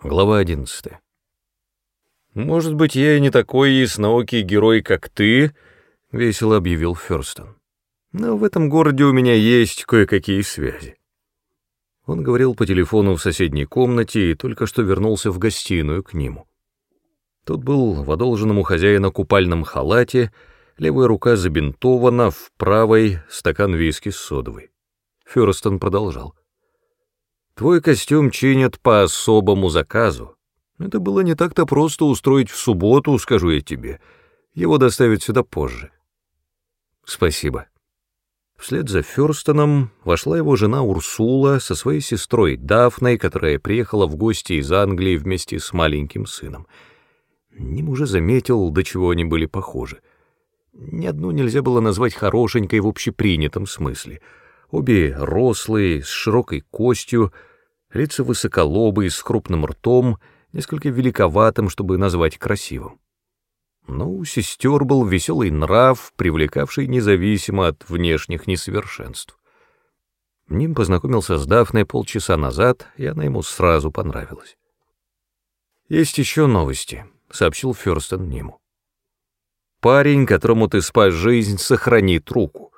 Глава 11. «Может быть, я и не такой ясноокий герой, как ты», — весело объявил Фёрстон. «Но в этом городе у меня есть кое-какие связи». Он говорил по телефону в соседней комнате и только что вернулся в гостиную к нему. Тот был в одолженном у хозяина купальном халате, левая рука забинтована, в правой — стакан виски с содовой. Фёрстон продолжал. Твой костюм чинят по особому заказу. Это было не так-то просто устроить в субботу, скажу я тебе. Его доставят сюда позже. Спасибо. Вслед за Фёрстоном вошла его жена Урсула со своей сестрой Дафной, которая приехала в гости из Англии вместе с маленьким сыном. Ним уже заметил, до чего они были похожи. Ни одну нельзя было назвать хорошенькой в общепринятом смысле. Обе рослые, с широкой костью, лица высоколобые, с крупным ртом, несколько великоватым, чтобы назвать красивым. Но у сестер был веселый нрав, привлекавший независимо от внешних несовершенств. Ним познакомился с Дафной полчаса назад, и она ему сразу понравилась. «Есть еще новости», — сообщил Фёрстон Ниму. «Парень, которому ты спас жизнь, сохранит руку.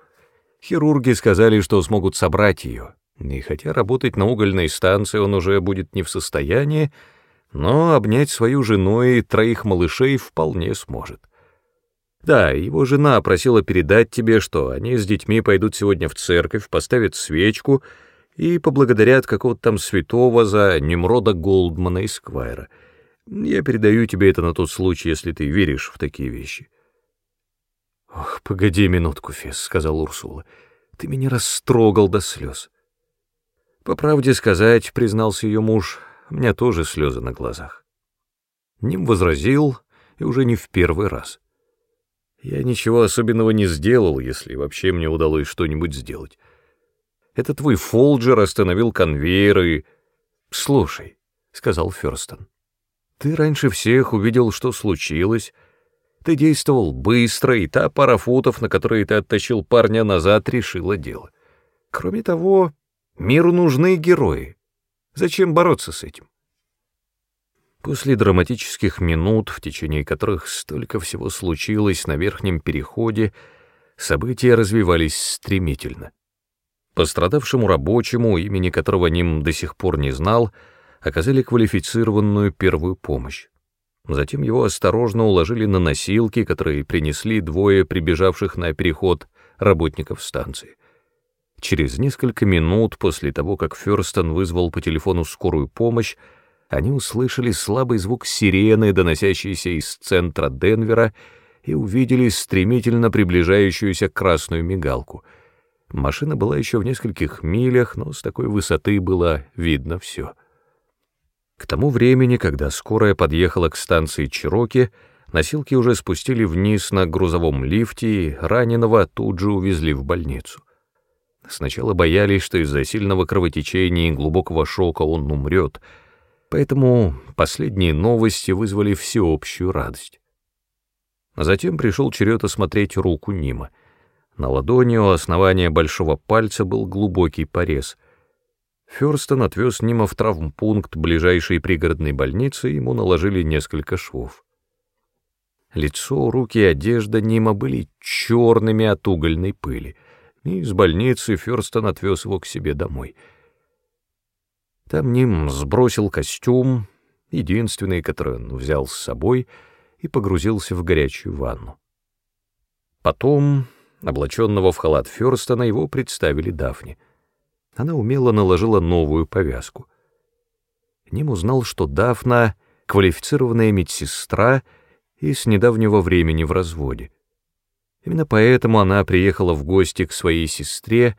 Хирурги сказали, что смогут собрать ее. И хотя работать на угольной станции он уже будет не в состоянии, но обнять свою жену и троих малышей вполне сможет. Да, его жена просила передать тебе, что они с детьми пойдут сегодня в церковь, поставят свечку и поблагодарят какого-то там святого за Немрода Голдмана и Сквайра. Я передаю тебе это на тот случай, если ты веришь в такие вещи. «Ох, погоди минутку, Фес», — сказал Урсула, — «ты меня растрогал до слез». По правде сказать, признался ее муж, у меня тоже слезы на глазах. Ним возразил, и уже не в первый раз. Я ничего особенного не сделал, если вообще мне удалось что-нибудь сделать. Это твой Фолджер остановил конвейер и... Слушай, — сказал Ферстон, — ты раньше всех увидел, что случилось. Ты действовал быстро, и та пара футов, на которые ты оттащил парня назад, решила дело. Кроме того, Миру нужны герои. Зачем бороться с этим? После драматических минут, в течение которых столько всего случилось на верхнем переходе, события развивались стремительно. Пострадавшему рабочему, имени которого Ним до сих пор не знал, оказали квалифицированную первую помощь. Затем его осторожно уложили на носилки, которые принесли двое прибежавших на переход работников станции. Через несколько минут после того, как Фёрстон вызвал по телефону скорую помощь, они услышали слабый звук сирены, доносящийся из центра Денвера, и увидели стремительно приближающуюся красную мигалку. Машина была еще в нескольких милях, но с такой высоты было видно все. К тому времени, когда скорая подъехала к станции Чироки, носилки уже спустили вниз на грузовом лифте, и раненого тут же увезли в больницу. Сначала боялись, что из-за сильного кровотечения и глубокого шока он умрет, поэтому последние новости вызвали всеобщую радость. А затем пришел черед осмотреть руку Нима. На ладони у основания большого пальца был глубокий порез. Фёрстон отвез Нима в травмпункт ближайшей пригородной больницы, и ему наложили несколько швов. Лицо, руки и одежда Нима были черными от угольной пыли — и из больницы Фёрстон отвез его к себе домой. Там Ним сбросил костюм, единственный, который он взял с собой, и погрузился в горячую ванну. Потом, облаченного в халат Фёрстона, его представили Дафне. Она умело наложила новую повязку. Ним узнал, что Дафна — квалифицированная медсестра и с недавнего времени в разводе. Именно поэтому она приехала в гости к своей сестре,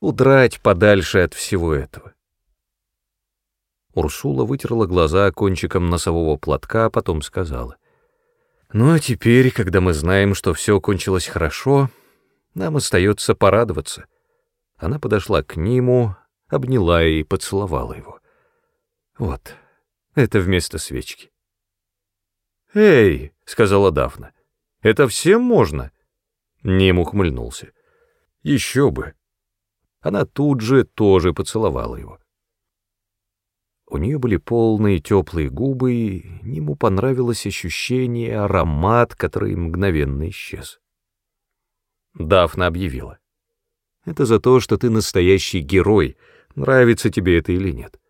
удрать подальше от всего этого. Урсула вытерла глаза кончиком носового платка, а потом сказала. «Ну а теперь, когда мы знаем, что все кончилось хорошо, нам остается порадоваться». Она подошла к нему, обняла и поцеловала его. «Вот, это вместо свечки». «Эй!» — сказала Дафна. «Это всем можно?» Ним ухмыльнулся. Еще бы. Она тут же тоже поцеловала его. У нее были полные теплые губы, и ему понравилось ощущение, аромат, который мгновенно исчез. Дафна объявила. «Это за то, что ты настоящий герой, нравится тебе это или нет».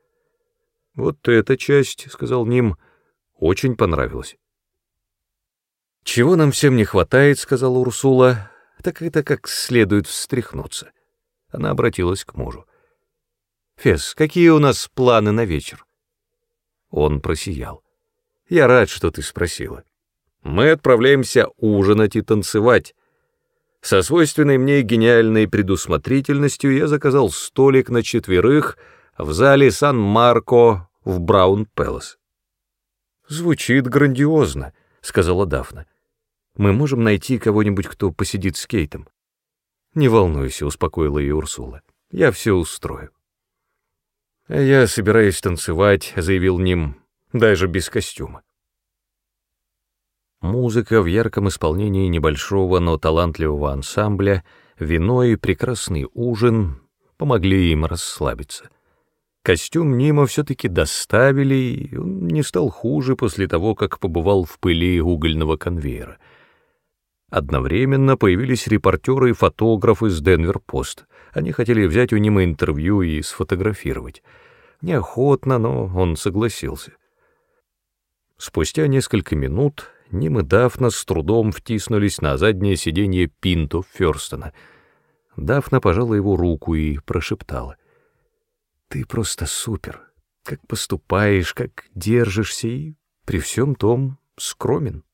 «Вот эта часть», — сказал Ним, — «очень понравилась». «Чего нам всем не хватает», — сказала Урсула, — «так это как следует встряхнуться». Она обратилась к мужу. «Фес, какие у нас планы на вечер?» Он просиял. «Я рад, что ты спросила. Мы отправляемся ужинать и танцевать. Со свойственной мне гениальной предусмотрительностью я заказал столик на четверых в зале Сан-Марко в Браун-Пэлас». «Звучит грандиозно», — сказала Дафна. «Мы можем найти кого-нибудь, кто посидит с Кейтом». «Не волнуйся», — успокоила ее Урсула. «Я все устрою». «Я собираюсь танцевать», — заявил Ним, — «даже без костюма». Музыка в ярком исполнении небольшого, но талантливого ансамбля, вино и прекрасный ужин помогли им расслабиться. Костюм Нима все-таки доставили, и он не стал хуже после того, как побывал в пыли угольного конвейера. Одновременно появились репортеры и фотографы из Денвер-Пост. Они хотели взять у Нима интервью и сфотографировать. Неохотно, но он согласился. Спустя несколько минут Ним и Дафна с трудом втиснулись на заднее сиденье Пинто Ферстона. Дафна пожала его руку и прошептала. «Ты просто супер. Как поступаешь, как держишься и при всем том скромен».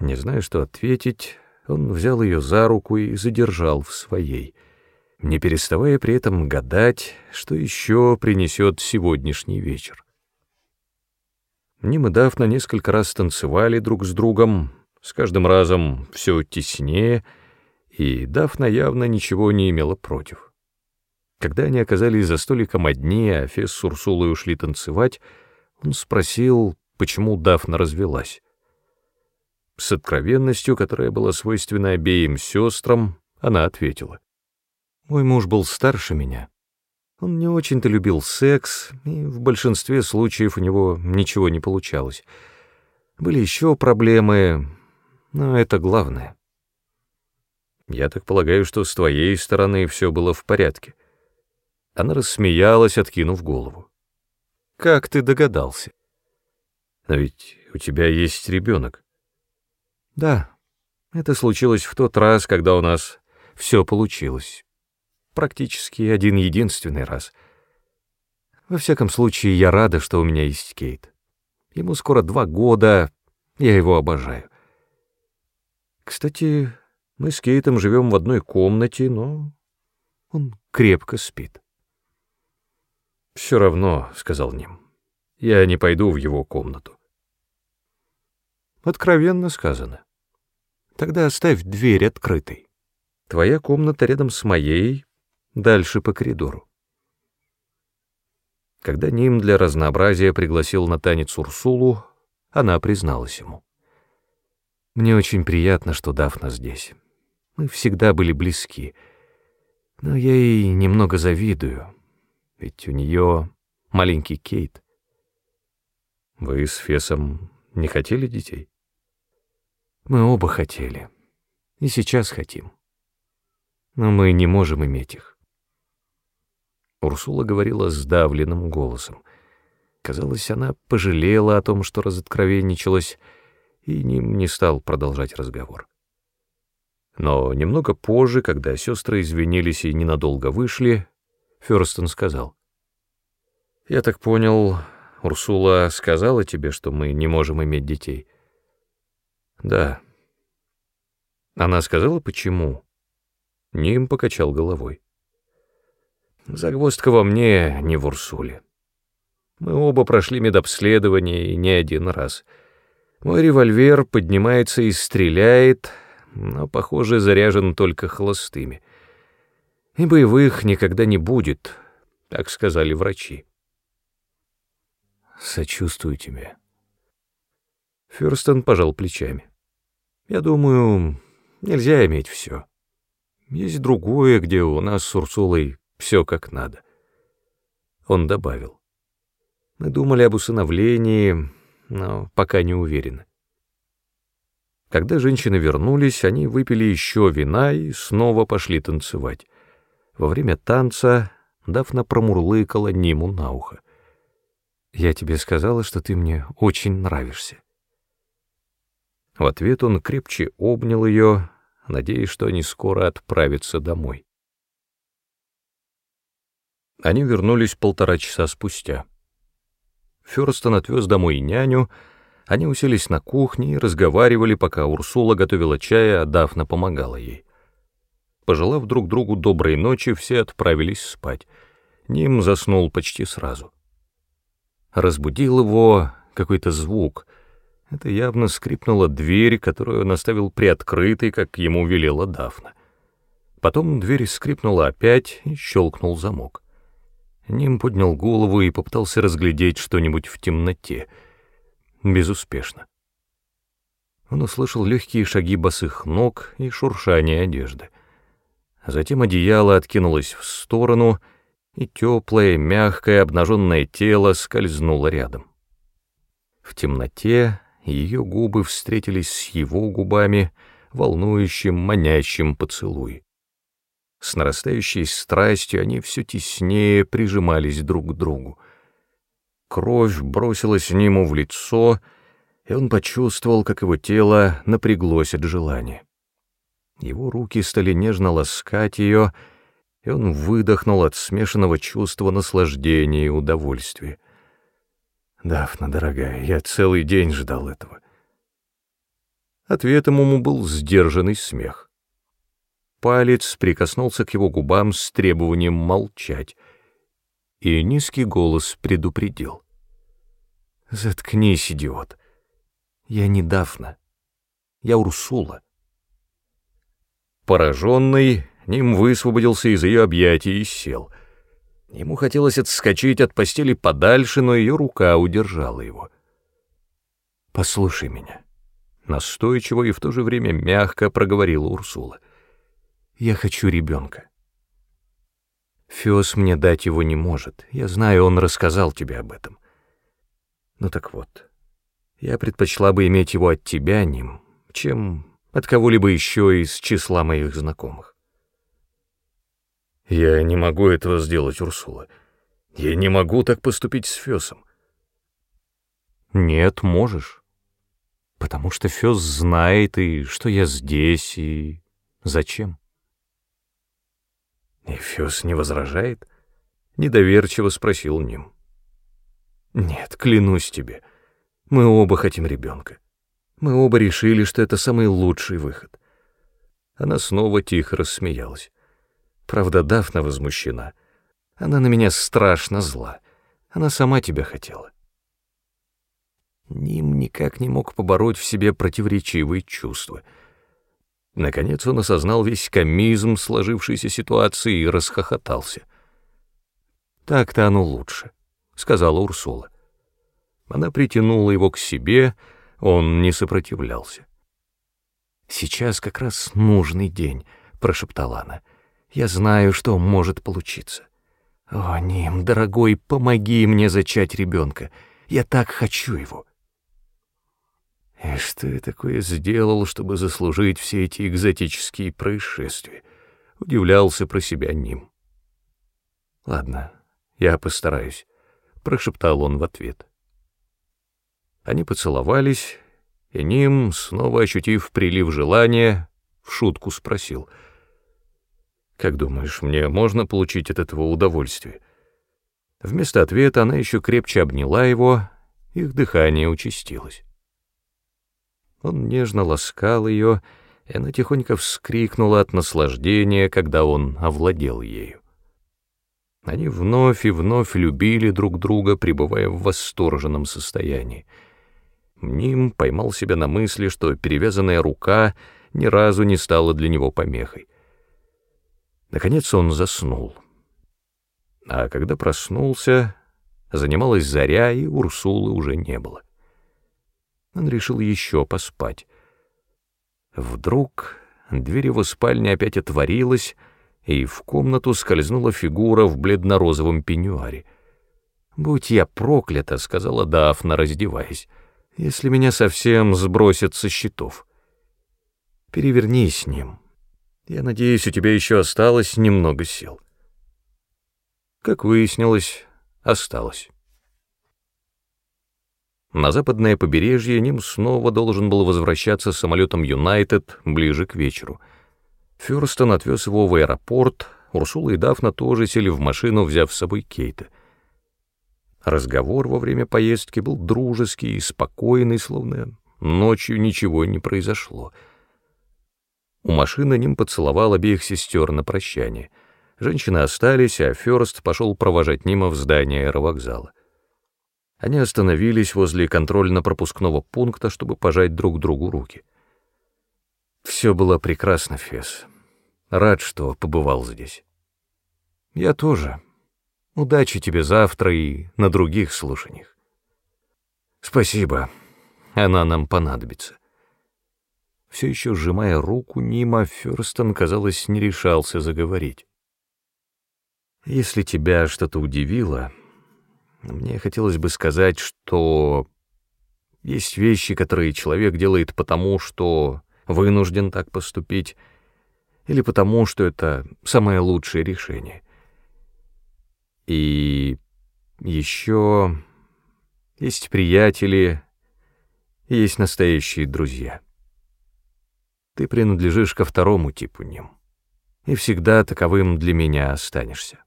Не зная, что ответить, он взял ее за руку и задержал в своей — не переставая при этом гадать, что еще принесет сегодняшний вечер. Ним и несколько раз танцевали друг с другом, с каждым разом все теснее, и Дафна явно ничего не имела против. Когда они оказались за столиком одни, а Фес с Урсулой ушли танцевать, он спросил, почему Дафна развелась. С откровенностью, которая была свойственна обеим сестрам, она ответила. Мой муж был старше меня. Он не очень-то любил секс, и в большинстве случаев у него ничего не получалось. Были еще проблемы, но это главное. Я так полагаю, что с твоей стороны все было в порядке. Она рассмеялась, откинув голову. Как ты догадался? Но ведь у тебя есть ребенок. Да, это случилось в тот раз, когда у нас все получилось практически один-единственный раз. Во всяком случае, я рада, что у меня есть Кейт. Ему скоро два года, я его обожаю. Кстати, мы с Кейтом живем в одной комнате, но он крепко спит. «Все равно», — сказал Ним, — «я не пойду в его комнату». Откровенно сказано. Тогда оставь дверь открытой. Твоя комната рядом с моей, дальше по коридору. Когда Ним для разнообразия пригласил на танец Урсулу, она призналась ему. «Мне очень приятно, что Дафна здесь. Мы всегда были близки, но я ей немного завидую, ведь у нее маленький Кейт. Вы с Фесом не хотели детей?» «Мы оба хотели, и сейчас хотим, но мы не можем иметь их. Урсула говорила сдавленным голосом. Казалось, она пожалела о том, что разоткровенничалась, и Ним не стал продолжать разговор. Но немного позже, когда сестры извинились и ненадолго вышли, Ферстон сказал. «Я так понял, Урсула сказала тебе, что мы не можем иметь детей?» «Да». Она сказала, почему?» Ним покачал головой. Загвоздка во мне, не в Урсуле. Мы оба прошли медобследование и не один раз. Мой револьвер поднимается и стреляет, но, похоже, заряжен только холостыми. И боевых никогда не будет, так сказали врачи. Сочувствую тебе. Ферстон пожал плечами. Я думаю, нельзя иметь все. Есть другое, где у нас с Урсулой все как надо. Он добавил. Мы думали об усыновлении, но пока не уверены. Когда женщины вернулись, они выпили еще вина и снова пошли танцевать. Во время танца Дафна промурлыкала Ниму на ухо. «Я тебе сказала, что ты мне очень нравишься». В ответ он крепче обнял ее, надеясь, что они скоро отправятся домой. Они вернулись полтора часа спустя. Фёрстон отвез домой няню, они уселись на кухне и разговаривали, пока Урсула готовила чай, а Дафна помогала ей. Пожелав друг другу доброй ночи, все отправились спать. Ним заснул почти сразу. Разбудил его какой-то звук. Это явно скрипнула дверь, которую он оставил приоткрытой, как ему велела Дафна. Потом дверь скрипнула опять и щелкнул замок. Ним поднял голову и попытался разглядеть что-нибудь в темноте. Безуспешно. Он услышал легкие шаги босых ног и шуршание одежды. Затем одеяло откинулось в сторону, и теплое, мягкое, обнаженное тело скользнуло рядом. В темноте ее губы встретились с его губами, волнующим, манящим поцелуй. С нарастающей страстью они все теснее прижимались друг к другу. Кровь бросилась нему в лицо, и он почувствовал, как его тело напряглось от желания. Его руки стали нежно ласкать ее, и он выдохнул от смешанного чувства наслаждения и удовольствия. «Дафна, дорогая, я целый день ждал этого». Ответом ему был сдержанный смех. Палец прикоснулся к его губам с требованием молчать, и низкий голос предупредил. «Заткнись, идиот. Я не Дафна. Я Урсула». Пораженный, Ним высвободился из ее объятий и сел. Ему хотелось отскочить от постели подальше, но ее рука удержала его. «Послушай меня», — настойчиво и в то же время мягко проговорила Урсула. Я хочу ребенка. Феос мне дать его не может. Я знаю, он рассказал тебе об этом. Ну так вот, я предпочла бы иметь его от тебя, Ним, чем от кого-либо еще из числа моих знакомых. Я не могу этого сделать, Урсула. Я не могу так поступить с Фесом. Нет, можешь. Потому что Фес знает, и что я здесь, и зачем. Эфес не возражает? Недоверчиво спросил Ним. Нет, клянусь тебе, мы оба хотим ребенка. Мы оба решили, что это самый лучший выход. Она снова тихо рассмеялась. Правда, Дафна возмущена. Она на меня страшно зла. Она сама тебя хотела. Ним никак не мог побороть в себе противоречивые чувства — Наконец он осознал весь комизм сложившейся ситуации и расхохотался. «Так-то оно лучше», — сказала Урсула. Она притянула его к себе, он не сопротивлялся. «Сейчас как раз нужный день», — прошептала она. «Я знаю, что может получиться. О, Ним, дорогой, помоги мне зачать ребенка. Я так хочу его». И что я такое сделал, чтобы заслужить все эти экзотические происшествия? Удивлялся про себя Ним. Ладно, я постараюсь, прошептал он в ответ. Они поцеловались, и Ним, снова ощутив прилив желания, в шутку спросил. «Как думаешь, мне можно получить от этого удовольствие?» Вместо ответа она еще крепче обняла его, их дыхание участилось. Он нежно ласкал ее, и она тихонько вскрикнула от наслаждения, когда он овладел ею. Они вновь и вновь любили друг друга, пребывая в восторженном состоянии. Ним поймал себя на мысли, что перевязанная рука ни разу не стала для него помехой. Наконец он заснул. А когда проснулся, занималась заря, и Урсулы уже не было. Он решил еще поспать. Вдруг дверь его спальни опять отворилась, и в комнату скользнула фигура в бледно-розовом пеньюаре. «Будь я проклята», — сказала Дафна, раздеваясь, — «если меня совсем сбросят со счетов. Перевернись с ним. Я надеюсь, у тебя еще осталось немного сил». Как выяснилось, осталось. На западное побережье Ним снова должен был возвращаться самолетом «Юнайтед» ближе к вечеру. Фюрстон отвез его в аэропорт, Урсула и Дафна тоже сели в машину, взяв с собой Кейта. Разговор во время поездки был дружеский и спокойный, словно ночью ничего не произошло. У машины Ним поцеловал обеих сестер на прощание. Женщины остались, а Фёрст пошел провожать Нима в здание аэровокзала. Они остановились возле контрольно-пропускного пункта, чтобы пожать друг другу руки. Все было прекрасно, Фес. Рад, что побывал здесь. Я тоже. Удачи тебе завтра и на других слушаниях. Спасибо. Она нам понадобится. Все еще сжимая руку, Нима Фёрстон, казалось, не решался заговорить. Если тебя что-то удивило, мне хотелось бы сказать, что есть вещи, которые человек делает потому, что вынужден так поступить, или потому, что это самое лучшее решение. И еще есть приятели, есть настоящие друзья. Ты принадлежишь ко второму типу ним, и всегда таковым для меня останешься.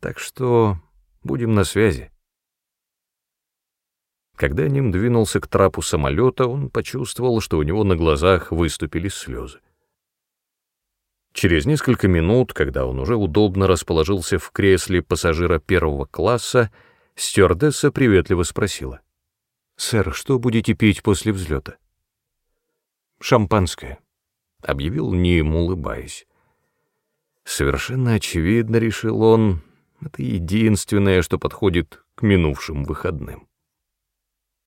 Так что Будем на связи. Когда Ним двинулся к трапу самолета, он почувствовал, что у него на глазах выступили слезы. Через несколько минут, когда он уже удобно расположился в кресле пассажира первого класса, стюардесса приветливо спросила. «Сэр, что будете пить после взлета?» «Шампанское», — объявил Ним, улыбаясь. Совершенно очевидно, решил он, это единственное, что подходит к минувшим выходным.